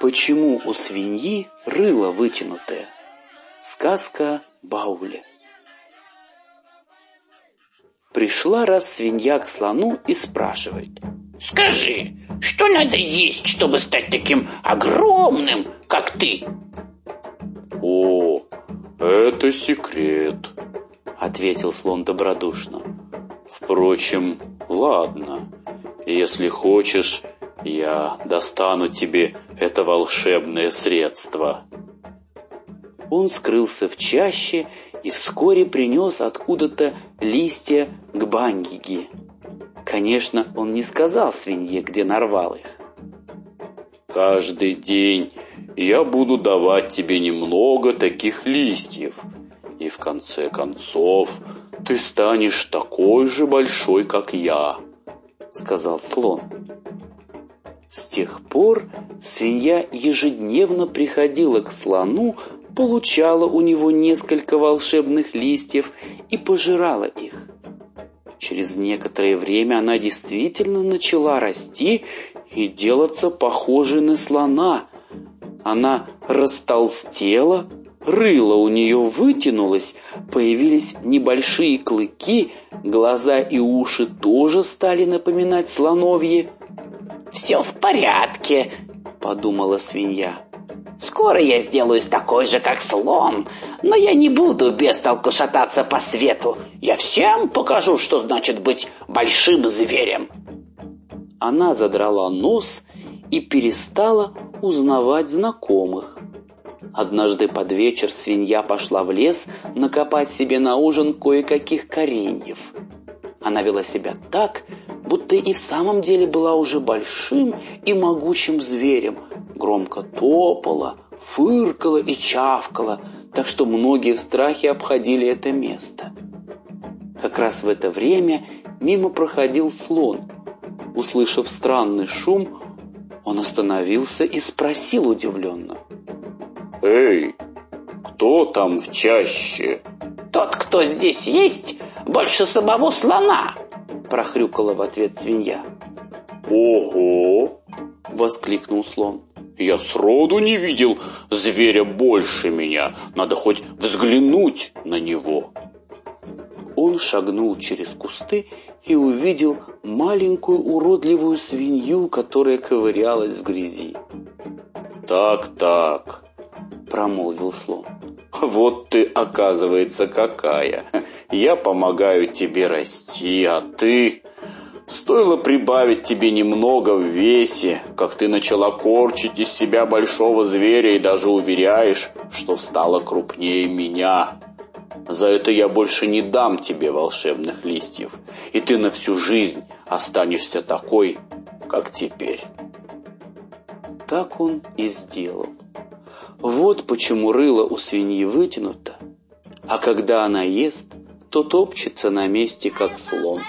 Почему у свиньи рыло вытянутое? Сказка Баули. Пришла раз свинья к слону и спрашивает. Скажи, что надо есть, чтобы стать таким огромным, как ты? О, это секрет, ответил слон добродушно. Впрочем, ладно, если хочешь, я достану тебе это волшебное средство. Он скрылся в чаще и вскоре принес откуда-то листья к бангиге. Конечно, он не сказал свинье, где нарвал их. Каждый день я буду давать тебе немного таких листьев, и в конце концов ты станешь такой же большой, как я, сказал слон. С тех пор свинья ежедневно приходила к слону, получала у него несколько волшебных листьев и пожирала их. Через некоторое время она действительно начала расти и делаться похожей на слона. Она растолстела, рыло у нее вытянулось, появились небольшие клыки, глаза и уши тоже стали напоминать слоновьи. «Все в порядке», — подумала свинья. «Скоро я сделаюсь такой же, как слон, но я не буду без толку шататься по свету. Я всем покажу, что значит быть большим зверем». Она задрала нос и перестала узнавать знакомых. Однажды под вечер свинья пошла в лес накопать себе на ужин кое-каких кореньев. Она вела себя так, будто и в самом деле была уже большим и могучим зверем, громко топала, фыркала и чавкала, так что многие в страхе обходили это место. Как раз в это время мимо проходил слон. Услышав странный шум, он остановился и спросил удивленно. «Эй, кто там в чаще?» «Тот, кто здесь есть, больше самого слона!» Прохрюкала в ответ свинья. «Ого!» — воскликнул слон. «Я сроду не видел зверя больше меня. Надо хоть взглянуть на него». Он шагнул через кусты и увидел маленькую уродливую свинью, которая ковырялась в грязи. «Так-так», — промолвил слон. Вот ты, оказывается, какая. Я помогаю тебе расти, а ты... Стоило прибавить тебе немного в весе, как ты начала корчить из себя большого зверя и даже уверяешь, что стала крупнее меня. За это я больше не дам тебе волшебных листьев, и ты на всю жизнь останешься такой, как теперь. Так он и сделал. Вот почему рыло у свиньи вытянуто, а когда она ест, то топчется на месте, как слон.